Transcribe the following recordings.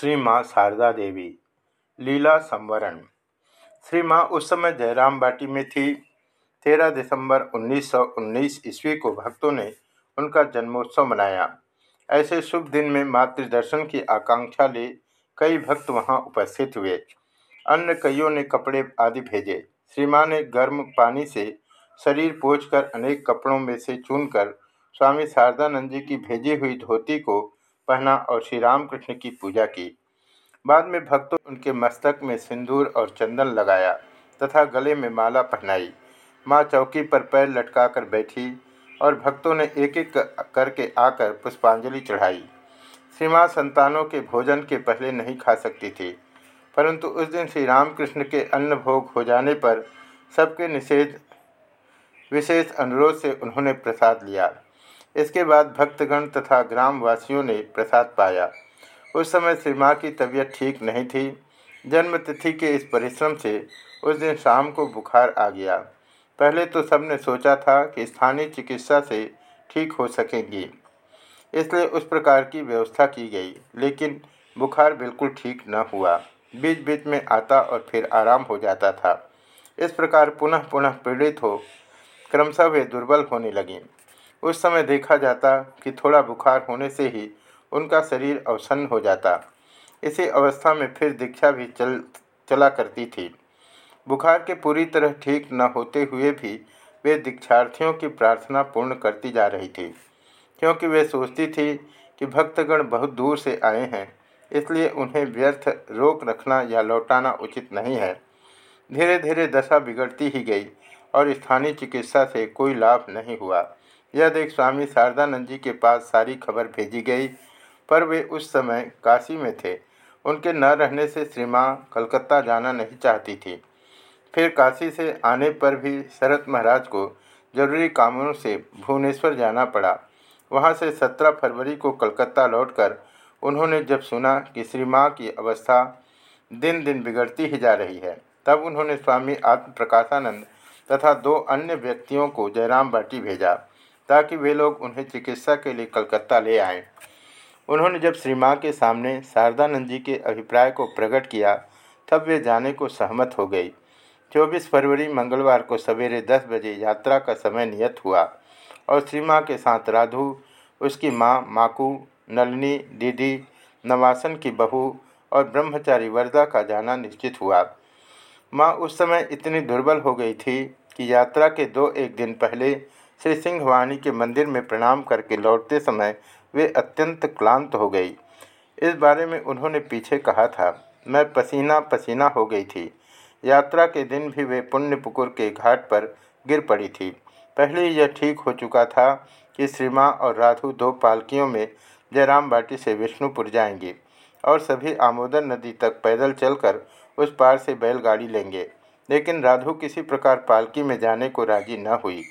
श्री माँ शारदा देवी। लीला संवरण। श्री माँ उस समय जयराम बाटी में थी। तेरह दिसंबर 1919 ईस्वी को भक्तों ने उनका जन्मोत्सव मनाया। ऐसे शुभ दिन में मातृदर्शन की आकांक्षा ले कई भक्त वहाँ उपस्थित हुए। अन्य कईयों ने कपड़े आदि भेजे। श्री माँ ने गर्म पानी से शरीर पोछकर अनेक कपड़ों में से चुनकर स्वामी शारदानंद जी की भेजी हुई धोती को पहना और श्री रामकृष्ण की पूजा की। बाद में भक्तों उनके मस्तक में सिंदूर और चंदन लगाया तथा गले में माला पहनाई। माँ चौकी पर पैर लटकाकर बैठी और भक्तों ने एक एक करके आकर पुष्पांजलि चढ़ाई। श्री माँ संतानों के भोजन के पहले नहीं खा सकती थी, परंतु उस दिन श्री रामकृष्ण के अन्न भोग हो जाने पर सबके निषेध, विशेष अनुरोध से उन्होंने प्रसाद लिया। इसके बाद भक्तगण तथा ग्रामवासियों ने प्रसाद पाया। उस समय श्री माँ की तबीयत ठीक नहीं थी। जन्मतिथि के इस परिश्रम से उस दिन शाम को बुखार आ गया। पहले तो सबने सोचा था कि स्थानीय चिकित्सा से ठीक हो सकेंगी। इसलिए उस प्रकार की व्यवस्था की गई, लेकिन बुखार बिल्कुल ठीक न हुआ। बीच बीच में आता और फिर आराम हो जाता था। इस प्रकार पुनः पुनः पीड़ित हो क्रमशः वे दुर्बल होने लगीं। उस समय देखा जाता कि थोड़ा बुखार होने से ही उनका शरीर अवसन्न हो जाता। इसी अवस्था में फिर दीक्षा भी चल, चला करती थी। बुखार के पूरी तरह ठीक न होते हुए भी वे दीक्षार्थियों की प्रार्थना पूर्ण करती जा रही थी, क्योंकि वे सोचती थी कि भक्तगण बहुत दूर से आए हैं, इसलिए उन्हें व्यर्थ रोक रखना या लौटाना उचित नहीं है। धीरे धीरे दशा बिगड़ती ही गई और स्थानीय चिकित्सा से कोई लाभ नहीं हुआ। यह देख स्वामी शारदानंद जी के पास सारी खबर भेजी गई, पर वे उस समय काशी में थे। उनके न रहने से श्री माँ कलकत्ता जाना नहीं चाहती थी। फिर काशी से आने पर भी शरत महाराज को ज़रूरी कामों से भुवनेश्वर जाना पड़ा। वहाँ से 17 फरवरी को कलकत्ता लौटकर उन्होंने जब सुना कि श्री माँ की अवस्था दिन दिन बिगड़ती ही जा रही है, तब उन्होंने स्वामी आत्म प्रकाशानंद तथा दो अन्य व्यक्तियों को जयराम बाटी भेजा। ताकि वे लोग उन्हें चिकित्सा के लिए कलकत्ता ले आएँ। उन्होंने जब श्री माँ के सामने शारदानंद जी के अभिप्राय को प्रकट किया, तब वे जाने को सहमत हो गई 24 फरवरी मंगलवार को सवेरे 10 बजे यात्रा का समय नियत हुआ और श्री माँ के साथ राधु, उसकी माँ माकू, नलनी, दीदी, नवासन की बहू और ब्रह्मचारी वर्दा का जाना निश्चित हुआ माँ उस समय इतनी दुर्बल हो गई थी कि यात्रा के दो एक दिन पहले श्री सिंह सिंहवाणी के मंदिर में प्रणाम करके लौटते समय वे अत्यंत क्लांत हो गई। इस बारे में उन्होंने पीछे कहा था, मैं पसीना पसीना हो गई थी। यात्रा के दिन भी वे पुण्यपुकुर के घाट पर गिर पड़ी थी। पहले यह ठीक हो चुका था कि श्री माँ और राधु दो पालकियों में जयराम बाटी से विष्णुपुर जाएँगे और सभी आमोदर नदी तक पैदल चलकर उस पार से बैलगाड़ी लेंगे। लेकिन राधु किसी प्रकार पालकी में जाने को राज़ी न हुई।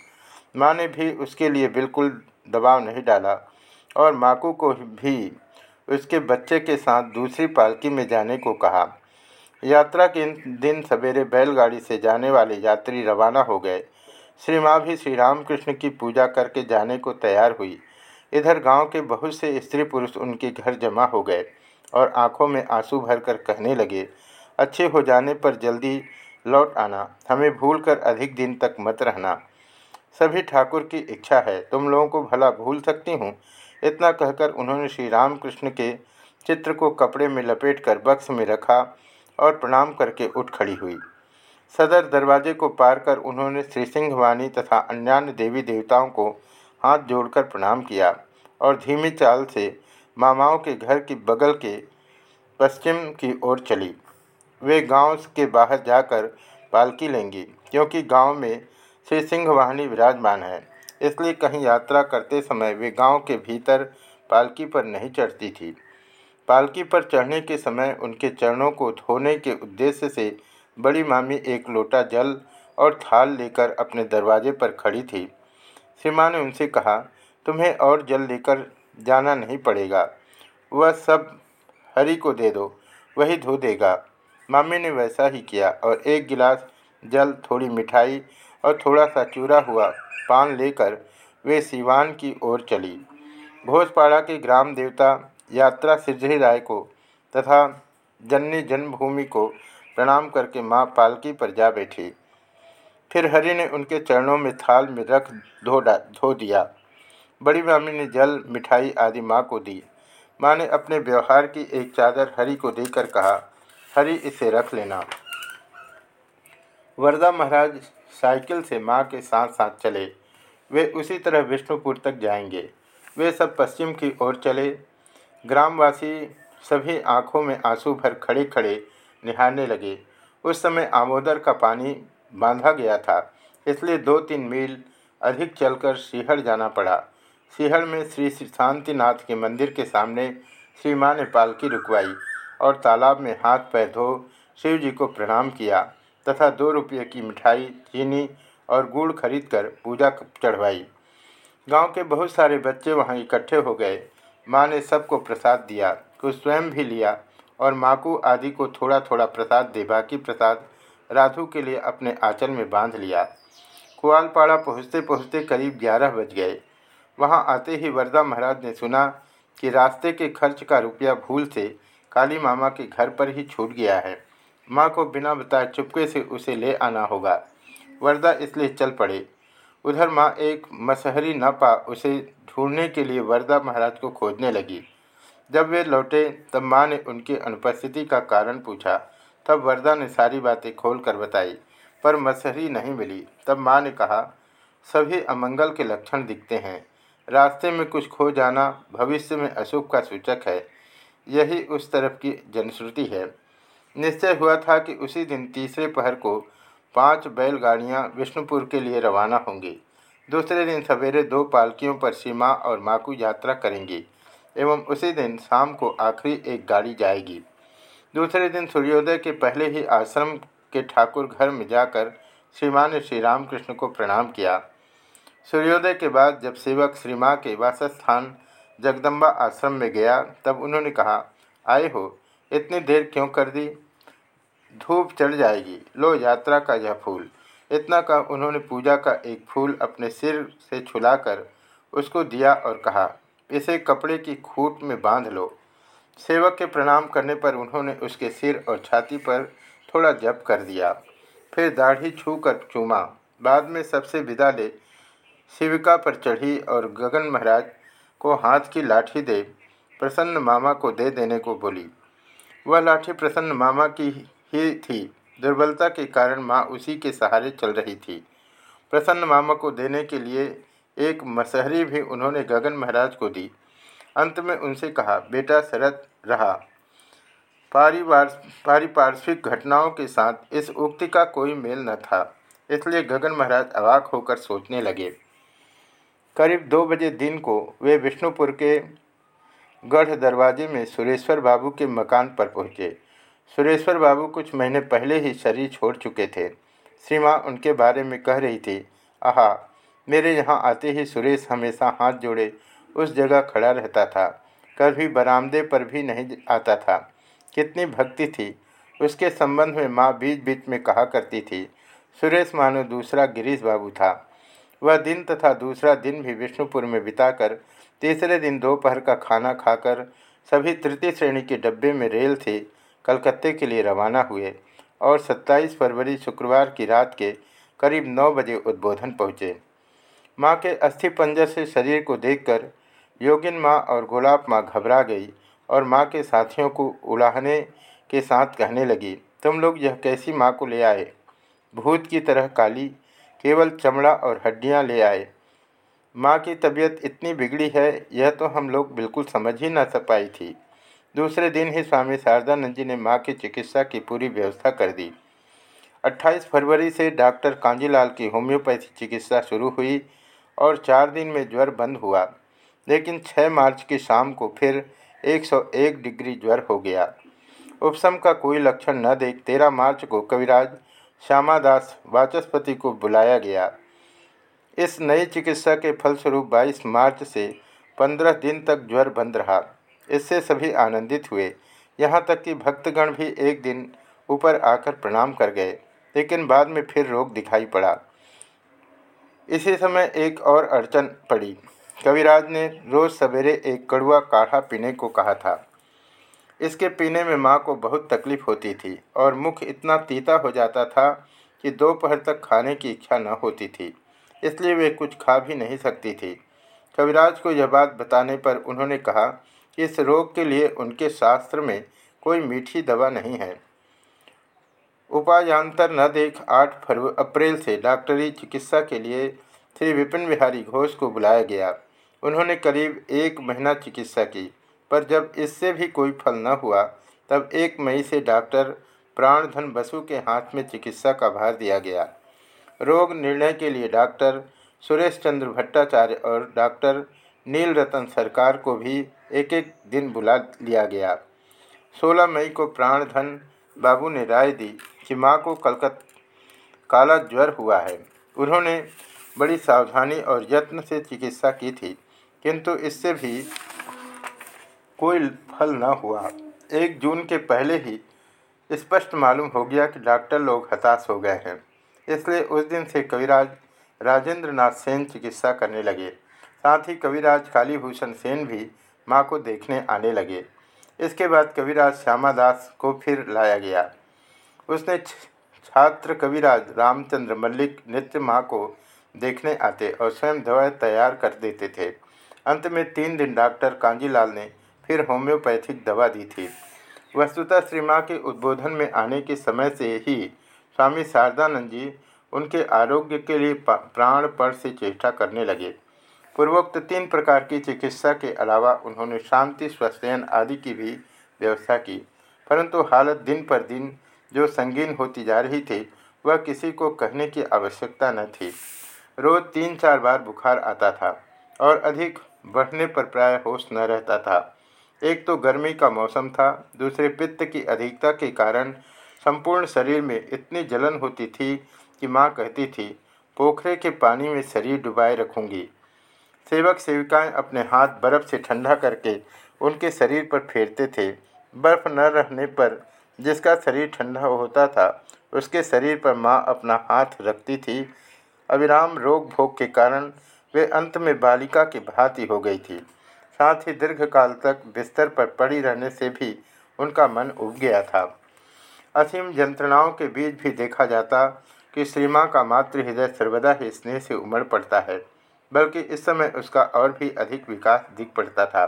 माँ ने भी उसके लिए बिल्कुल दबाव नहीं डाला और माकू को भी उसके बच्चे के साथ दूसरी पालकी में जाने को कहा। यात्रा के दिन सवेरे बैलगाड़ी से जाने वाले यात्री रवाना हो गए। श्री माँ भी श्री रामकृष्ण की पूजा करके जाने को तैयार हुई। इधर गाँव के बहुत से स्त्री पुरुष उनके घर जमा हो गए और आँखों में आँसू भरकर कहने लगे, अच्छे हो जाने पर जल्दी लौट आना। हमें भूलकर अधिक दिन तक मत रहना। सभी ठाकुर की इच्छा है। तुम लोगों को भला भूल सकती हूँ। इतना कहकर उन्होंने श्री रामकृष्ण के चित्र को कपड़े में लपेटकर बक्स में रखा और प्रणाम करके उठ खड़ी हुई। सदर दरवाजे को पार कर उन्होंने श्री सिंहवाणी तथा अन्यान्य देवी देवताओं को हाथ जोड़कर प्रणाम किया और धीमी चाल से मामाओं के घर की बगल के पश्चिम की ओर चली। वे गाँव के बाहर जाकर पालकी लेंगी, क्योंकि गाँव में श्री सिंह वाहनी विराजमान है। इसलिए कहीं यात्रा करते समय वे गाँव के भीतर पालकी पर नहीं चढ़ती थी। पालकी पर चढ़ने के समय उनके चरणों को धोने के उद्देश्य से बड़ी मामी एक लोटा जल और थाल लेकर अपने दरवाजे पर खड़ी थी। सीमा ने उनसे कहा, तुम्हें और जल लेकर जाना नहीं पड़ेगा। वह सब हरी को दे दो, वही धो देगा। मामी ने वैसा ही किया और एक गिलास जल, थोड़ी मिठाई और थोड़ा सा चूरा हुआ पान लेकर वे सिवान की ओर चली। भोजपाड़ा के ग्राम देवता यात्रा सिद्धि राय को तथा जननी जन्मभूमि को प्रणाम करके माँ पालकी पर जा बैठी। फिर हरि ने उनके चरणों में थाल में रख धो धो दिया। बड़ी मामी ने जल, मिठाई आदि माँ को दी। माँ ने अपने व्यवहार की एक चादर हरि को देकर कहा, हरि, इसे रख लेना। वरदा महाराज साइकिल से माँ के साथ साथ चले। वे उसी तरह विष्णुपुर तक जाएँगे। वे सब पश्चिम की ओर चले। ग्रामवासी सभी आँखों में आँसू भर खड़े खड़े निहारने लगे। उस समय आमोदर का पानी बांधा गया था, इसलिए दो तीन मील अधिक चलकर सीहड़ जाना पड़ा। सीहड़ में श्री शांतिनाथ के मंदिर के सामने श्री माँ ने पालकी रुकवाई और तालाब में हाथ पैर धो शिव जी को प्रणाम किया। तथा दो रुपये की मिठाई, चीनी और गुड़ खरीदकर पूजा चढ़वाई। गाँव के बहुत सारे बच्चे वहाँ इकट्ठे हो गए। माँ ने सबको प्रसाद दिया, कुछ स्वयं भी लिया और माकू आदि को थोड़ा थोड़ा प्रसाद दे, बाकी प्रसाद राधु के लिए अपने आंचल में बाँध लिया। कुआलपाड़ा पहुँचते पहुँचते करीब ग्यारह बज गए। वहाँ आते ही वरदा महाराज ने सुना कि रास्ते के खर्च का रुपया भूल से काली मामा के घर पर ही छूट गया है। माँ को बिना बताए चुपके से उसे ले आना होगा। वरदा इसलिए चल पड़े। उधर माँ एक मसहरी न पा उसे ढूँढने के लिए वरदा महाराज को खोजने लगी। जब वे लौटे, तब माँ ने उनकी अनुपस्थिति का कारण पूछा। तब वरदा ने सारी बातें खोल कर बताई, पर मसहरी नहीं मिली। तब माँ ने कहा, सभी अमंगल के लक्षण दिखते हैं। रास्ते में कुछ खो जाना भविष्य में अशुभ का सूचक है। यही उस तरफ़ की जनश्रुति है। निश्चय हुआ था कि उसी दिन तीसरे पहर को पाँच बैलगाड़ियाँ विष्णुपुर के लिए रवाना होंगी। दूसरे दिन सवेरे दो पालकियों पर सीमा और माकू यात्रा करेंगी एवं उसी दिन शाम को आखिरी एक गाड़ी जाएगी। दूसरे दिन सूर्योदय के पहले ही आश्रम के ठाकुर घर में जाकर श्रीमान ने श्री रामकृष्ण को प्रणाम किया। सूर्योदय के बाद जब सेवक श्री माँ के वासस्थान जगदम्बा आश्रम में गया, तब उन्होंने कहा, आए हो, इतनी देर क्यों कर दी? धूप चढ़ जाएगी। लो, यात्रा का यह फूल। इतना का उन्होंने पूजा का एक फूल अपने सिर से छुलाकर उसको दिया और कहा, इसे कपड़े की खूट में बाँध लो। सेवक के प्रणाम करने पर उन्होंने उसके सिर और छाती पर थोड़ा जप कर दिया। फिर दाढ़ी छू कर चूमा। बाद में सबसे विदा ले शिविका पर चढ़ी और गगन महाराज को हाथ की लाठी दे प्रसन्न मामा को दे देने को बोली। वह लाठी प्रसन्न मामा की ही थी। दुर्बलता के कारण माँ उसी के सहारे चल रही थी। प्रसन्न मामा को देने के लिए एक मसहरी भी उन्होंने गगन महाराज को दी। अंत में उनसे कहा, बेटा, शरत रहा। पारिवार, पारिपार्श्विक घटनाओं के साथ इस उक्ति का कोई मेल न था। इसलिए गगन महाराज अवाक होकर सोचने लगे। करीब दो बजे दिन को वे विष्णुपुर के गढ़ दरवाजे में सुरेश्वर बाबू के मकान पर पहुँचे। सुरेश्वर बाबू कुछ महीने पहले ही शरीर छोड़ चुके थे। श्री माँ उनके बारे में कह रही थी, आहा, मेरे यहाँ आते ही सुरेश हमेशा हाथ जोड़े उस जगह खड़ा रहता था। कभी बरामदे पर भी नहीं आता था। कितनी भक्ति थी। उसके संबंध में माँ बीच बीच में कहा करती थी, सुरेश मानो दूसरा गिरीश बाबू था। वह दिन तथा दूसरा दिन भी विष्णुपुर में बिताकर तीसरे दिन दोपहर का खाना खाकर सभी तृतीय श्रेणी के डब्बे में रेल से कलकत्ते के लिए रवाना हुए और 27 फरवरी शुक्रवार की रात के करीब नौ बजे उद्बोधन पहुँचे। माँ के अस्थि पंजर से शरीर को देखकर योगिन माँ और गुलाब माँ घबरा गई और माँ के साथियों को उलाहने के साथ कहने लगी, तुम लोग यह कैसी माँ को ले आए? भूत की तरह काली, केवल चमड़ा और हड्डियाँ ले आए। माँ की तबीयत इतनी बिगड़ी है, यह तो हम लोग बिल्कुल समझ ही ना सक पाई थी। दूसरे दिन ही स्वामी शारदानंद जी ने माँ की चिकित्सा की पूरी व्यवस्था कर दी। 28 फरवरी से डॉक्टर कांजीलाल की होम्योपैथी चिकित्सा शुरू हुई और चार दिन में ज्वर बंद हुआ, लेकिन 6 मार्च की शाम को फिर 101 डिग्री ज्वर हो गया। उपशम का कोई लक्षण न देख 13 मार्च को कविराज श्यामादास वाचस्पति को बुलाया गया। इस नई चिकित्सा के फलस्वरूप 22 मार्च से 15 दिन तक ज्वर बंद रहा। इससे सभी आनंदित हुए। यहाँ तक कि भक्तगण भी एक दिन ऊपर आकर प्रणाम कर गए, लेकिन बाद में फिर रोग दिखाई पड़ा। इसी समय एक और अड़चन पड़ी। कविराज ने रोज़ सवेरे एक कड़ुआ काढ़ा पीने को कहा था। इसके पीने में माँ को बहुत तकलीफ़ होती थी और मुख इतना तीता हो जाता था कि दोपहर तक खाने की इच्छा न होती थी, इसलिए वे कुछ खा भी नहीं सकती थी। कविराज को यह बात बताने पर उन्होंने कहा इस रोग के लिए उनके शास्त्र में कोई मीठी दवा नहीं है। उपायांतर न देख आठ फरवरी अप्रैल से डॉक्टरी चिकित्सा के लिए श्री विपिन बिहारी घोष को बुलाया गया। उन्होंने करीब एक महीना चिकित्सा की, पर जब इससे भी कोई फल न हुआ, तब एक मई से डॉक्टर प्राणधन बसु के हाथ में चिकित्सा का भार दिया गया। रोग निर्णय के लिए डॉक्टर सुरेश चंद्र भट्टाचार्य और डॉक्टर नील रतन सरकार को भी एक एक दिन बुला लिया गया। 16 मई को प्राणधन बाबू ने राय दी कि माँ को कलकत, काला ज्वर हुआ है। उन्होंने बड़ी सावधानी और यत्न से चिकित्सा की थी, किंतु इससे भी कोई फल न हुआ। एक जून के पहले ही स्पष्ट मालूम हो गया कि डॉक्टर लोग हताश हो गए हैं। इसलिए उस दिन से कविराज राजेंद्र नाथ सेन चिकित्सा करने लगे। साथ ही कविराज कालीभूषण सेन भी माँ को देखने आने लगे। इसके बाद कविराज श्यामा दास को फिर लाया गया। उसने छात्र कविराज रामचंद्र मल्लिक नित्य माँ को देखने आते और स्वयं दवाएँ तैयार कर देते थे। अंत में तीन दिन डॉक्टर कांजीलाल ने फिर होम्योपैथिक दवा दी थी। वस्तुतः श्री माँ के उद्बोधन में आने के समय से ही स्वामी शारदानंद जी उनके आरोग्य के लिए प्राणपण से चेष्टा करने लगे। पूर्वोक्त तीन प्रकार की चिकित्सा के अलावा उन्होंने शांति स्वस्थयन आदि की भी व्यवस्था की। परंतु हालत दिन पर दिन जो संगीन होती जा रही थी, वह किसी को कहने की आवश्यकता न थी। रोज़ तीन चार बार बुखार आता था और अधिक बढ़ने पर प्राय होश न रहता था। एक तो गर्मी का मौसम था, दूसरे पित्त की अधिकता के कारण संपूर्ण शरीर में इतनी जलन होती थी कि माँ कहती थी, पोखरे के पानी में शरीर डुबाए रखूँगी। सेवक सेविकाएँ अपने हाथ बर्फ़ से ठंडा करके उनके शरीर पर फेरते थे। बर्फ़ न रहने पर जिसका शरीर ठंडा होता था, उसके शरीर पर माँ अपना हाथ रखती थी। अविराम रोग भोग के कारण वे अंत में बालिका की भांति हो गई थी। साथ ही दीर्घकाल तक बिस्तर पर पड़ी रहने से भी उनका मन उब गया था। असीम यंत्रणाओं के बीच भी देखा जाता कि श्री माँ का मातृ हृदय सर्वदा ही स्नेह से उमड़ पड़ता है। बल्कि इस समय उसका और भी अधिक विकास दिख पड़ता था।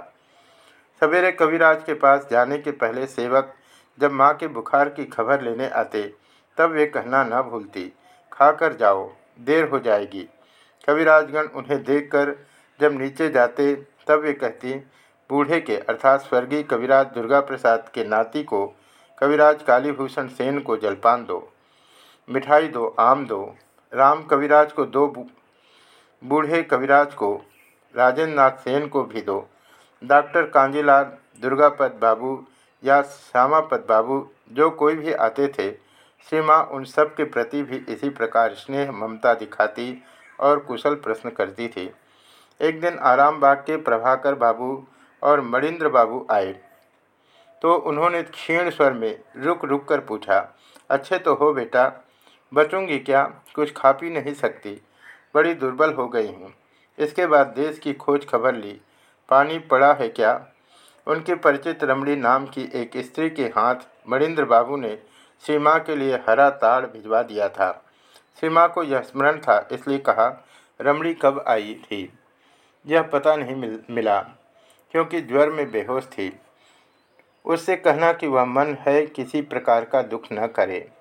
सवेरे कविराज के पास जाने के पहले सेवक जब माँ के बुखार की खबर लेने आते, तब वे कहना न भूलती, खाकर जाओ, देर हो जाएगी। कविराजगण उन्हें देखकर जब नीचे जाते, तब वे कहती, बूढ़े के अर्थात स्वर्गीय कविराज दुर्गा प्रसाद के नाती को कविराज कालीभूषण सेन को जलपान दो, मिठाई दो, आम दो, राम कविराज को दो बूढ़े कविराज को राजेंद्र नाथ सेन को भी दो। डॉक्टर कांजीलाल, दुर्गापद बाबू या श्यामापद बाबू, जो कोई भी आते थे श्री माँ उन सब के प्रति भी इसी प्रकार स्नेह, ममता दिखाती और कुशल प्रश्न करती थी। एक दिन आराम बाग के प्रभाकर बाबू और मणिंद्र बाबू आए। तो उन्होंने क्षीण स्वर में रुक रुक कर पूछा, अच्छे तो हो बेटा, बचूँगी क्या? कुछ खा पी नहीं सकती? बड़ी दुर्बल हो गई हूँ। इसके बाद देश की खोज खबर ली। पानी पड़ा है क्या? उनके परिचित रमणी नाम की एक स्त्री के हाथ मणिंद्र बाबू ने श्री माँ के लिए हरा ताड़ भिजवा दिया था। श्री माँ को यह स्मरण था, इसलिए कहा रमणी कब आई थी? यह पता नहीं मिल, मिला, क्योंकि ज्वर में बेहोश थी। उससे कहना कि वह मन है, किसी प्रकार का दुख न करे।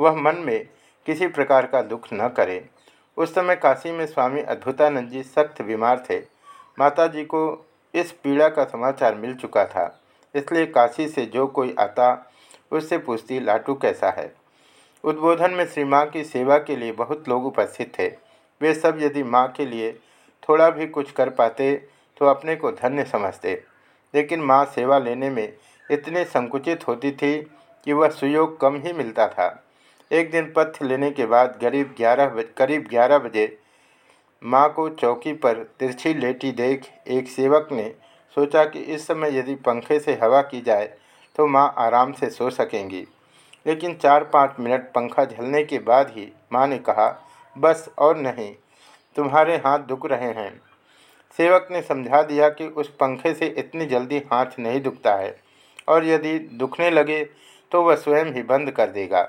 वह मन में किसी प्रकार का दुख न करे। उस समय काशी में स्वामी अद्भुतानंद जी सख्त बीमार थे। माता जी को इस पीड़ा का समाचार मिल चुका था, इसलिए काशी से जो कोई आता, उससे पूछती, लाटू कैसा है? उद्बोधन में श्री माँ की सेवा के लिए बहुत लोग उपस्थित थे। वे सब यदि माँ के लिए थोड़ा भी कुछ कर पाते तो अपने को धन्य समझते। लेकिन माँ सेवा लेने में इतने संकुचित होती थी कि वह सुयोग कम ही मिलता था। एक दिन पथ्य लेने के बाद गरीब ग्यारह करीब ग्यारह बजे माँ को चौकी पर तिरछी लेटी देख एक सेवक ने सोचा कि इस समय यदि पंखे से हवा की जाए तो माँ आराम से सो सकेंगी। लेकिन चार पाँच मिनट पंखा झलने के बाद ही माँ ने कहा, बस और नहीं, तुम्हारे हाथ दुख रहे हैं। सेवक ने समझा दिया कि उस पंखे से इतनी जल्दी हाथ नहीं दुखता है, और यदि दुखने लगे तो वह स्वयं ही बंद कर देगा।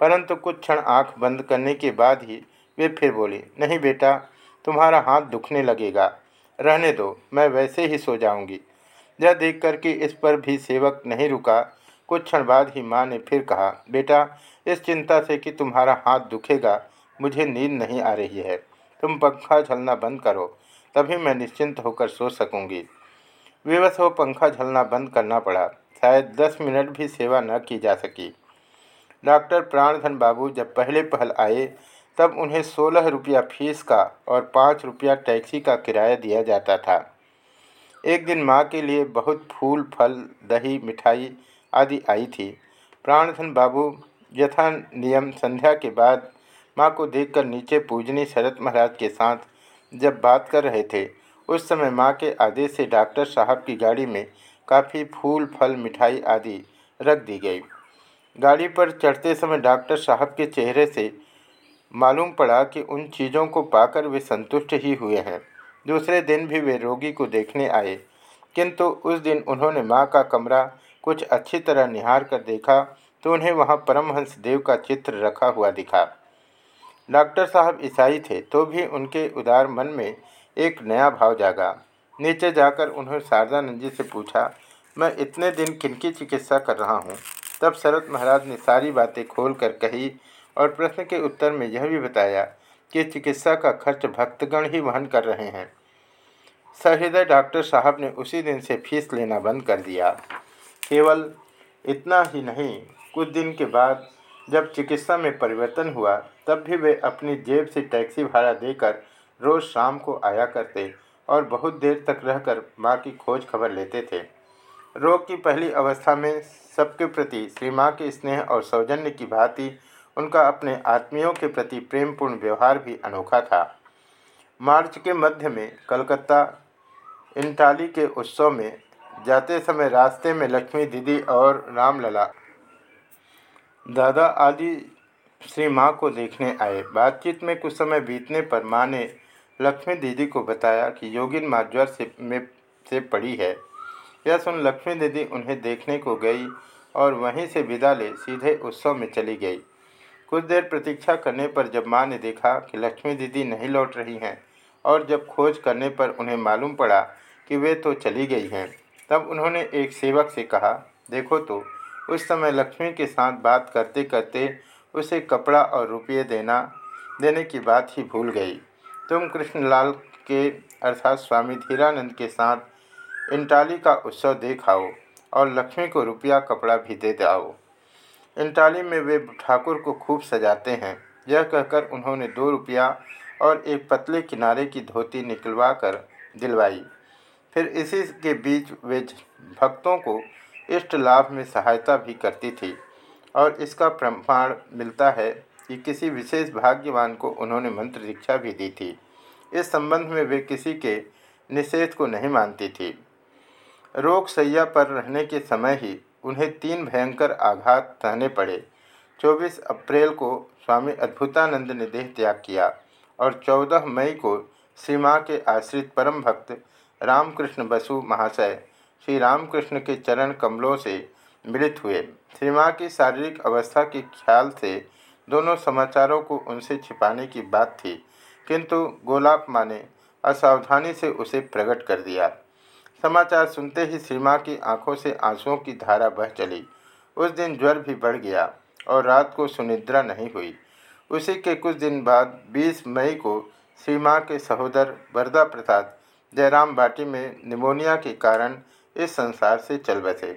परंतु कुछ क्षण आँख बंद करने के बाद ही वे फिर बोले, नहीं बेटा, तुम्हारा हाथ दुखने लगेगा। रहने दो, मैं वैसे ही सो जाऊँगी यह देख कर कि इस पर भी सेवक नहीं रुका। कुछ क्षण बाद ही माँ ने फिर कहा, बेटा, इस चिंता से कि तुम्हारा हाथ दुखेगा, मुझे नींद नहीं आ रही है। तुम पंखा झलना बंद करो, तभी मैं निश्चिंत होकर सो सकूँगी विवश हो पंखा झलना बंद करना पड़ा। शायद दस मिनट भी सेवा न की जा सकी। डॉक्टर प्राणधन बाबू जब पहले पहल आए, तब उन्हें सोलह रुपया फ़ीस का और पाँच रुपया टैक्सी का किराया दिया जाता था। एक दिन माँ के लिए बहुत फूल, फल, दही, मिठाई आदि आई थी। प्राणधन बाबू यथा नियम संध्या के बाद माँ को देखकर नीचे पूजनी शरत महाराज के साथ जब बात कर रहे थे, उस समय माँ के आदेश से डॉक्टर साहब की गाड़ी में काफ़ी फूल, फल, मिठाई आदि रख दी गई। गाड़ी पर चढ़ते समय डॉक्टर साहब के चेहरे से मालूम पड़ा कि उन चीज़ों को पाकर वे संतुष्ट ही हुए हैं। दूसरे दिन भी वे रोगी को देखने आए, किंतु उस दिन उन्होंने माँ का कमरा कुछ अच्छी तरह निहार कर देखा तो उन्हें वहाँ परमहंस देव का चित्र रखा हुआ दिखा। डॉक्टर साहब ईसाई थे तो भी उनके उदार मन में एक नया भाव जागा। नीचे जाकर उन्होंने शारदानंद जी से पूछा, मैं इतने दिन किनकी चिकित्सा कर रहा हूँ? तब शरत महाराज ने सारी बातें खोल कर कही और प्रश्न के उत्तर में यह भी बताया कि चिकित्सा का खर्च भक्तगण ही वहन कर रहे हैं। सहृदय डॉक्टर साहब ने उसी दिन से फ़ीस लेना बंद कर दिया। केवल इतना ही नहीं, कुछ दिन के बाद जब चिकित्सा में परिवर्तन हुआ, तब भी वे अपनी जेब से टैक्सी भाड़ा देकर रोज़ शाम को आया करते और बहुत देर तक रहकर माँ की खोज खबर लेते थे। रोग की पहली अवस्था में सबके प्रति श्री माँ के स्नेह और सौजन्य की भांति उनका अपने आत्मियों के प्रति प्रेमपूर्ण व्यवहार भी अनोखा था। मार्च के मध्य में कलकत्ता इंटाली के उत्सव में जाते समय रास्ते में लक्ष्मी दीदी और रामलला दादा आदि श्री माँ को देखने आए। बातचीत में कुछ समय बीतने पर माँ ने लक्ष्मी दीदी को बताया कि योगिन माँ ज्वर से में से पड़ी है। यह सुन लक्ष्मी दीदी उन्हें देखने को गई और वहीं से विदा ले सीधे उत्सव में चली गई। कुछ देर प्रतीक्षा करने पर जब माँ ने देखा कि लक्ष्मी दीदी नहीं लौट रही हैं और जब खोज करने पर उन्हें मालूम पड़ा कि वे तो चली गई हैं, तब उन्होंने एक सेवक से कहा, देखो तो उस समय लक्ष्मी के साथ बात करते करते उसे कपड़ा और रुपये देना, देने की बात ही भूल गई। तुम कृष्णलाल के अर्थात स्वामी धीरानंद के साथ इंटाली का उत्सव देख आओ और लक्ष्मी को रुपया कपड़ा भी दे आओ इंटाली में वे ठाकुर को खूब सजाते हैं। यह कहकर उन्होंने दो रुपया और एक पतले किनारे की धोती निकलवा कर दिलवाई। फिर इसी के बीच वे भक्तों को इष्ट लाभ में सहायता भी करती थी और इसका प्रमाण मिलता है कि किसी विशेष भाग्यवान को उन्होंने मंत्र दीक्षा भी दी थी। इस संबंध में वे किसी के निषेध को नहीं मानती थी। रोग सैया पर रहने के समय ही उन्हें तीन भयंकर आघात सहने पड़े। 24 अप्रैल को स्वामी अद्भुतानंद ने देह त्याग किया और 14 मई को श्री माँ के आश्रित परम भक्त रामकृष्ण बसु महाशय श्री रामकृष्ण के चरण कमलों से मिलित हुए। श्री माँ की शारीरिक अवस्था के ख्याल से दोनों समाचारों को उनसे छिपाने की बात थी, किंतु गोलाप माँ ने असावधानी से उसे प्रकट कर दिया। समाचार सुनते ही श्री माँ की आँखों से आंसुओं की धारा बह चली। उस दिन ज्वर भी बढ़ गया और रात को सुनिद्रा नहीं हुई। उसी के कुछ दिन बाद 20 मई को श्री माँ के सहोदर वरदा प्रसाद जयराम बाटी में निमोनिया के कारण इस संसार से चल बसे।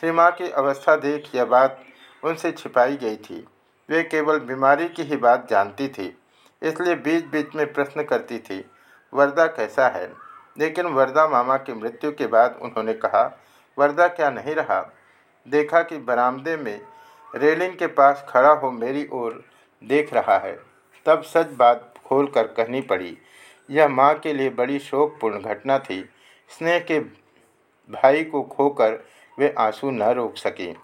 श्री माँ की अवस्था देख यह बात उनसे छिपाई गई थी। वे केवल बीमारी की ही बात जानती थी, इसलिए बीच बीच में प्रश्न करती थी, वरदा कैसा है? लेकिन वरदा मामा की मृत्यु के बाद उन्होंने कहा, वरदा क्या नहीं रहा? देखा कि बरामदे में रेलिंग के पास खड़ा हो मेरी ओर देख रहा है। तब सच बात खोल कर कहनी पड़ी, यह माँ के लिए बड़ी शोकपूर्ण घटना थी। स्नेह के भाई को खोकर वे आँसू न रोक सकें।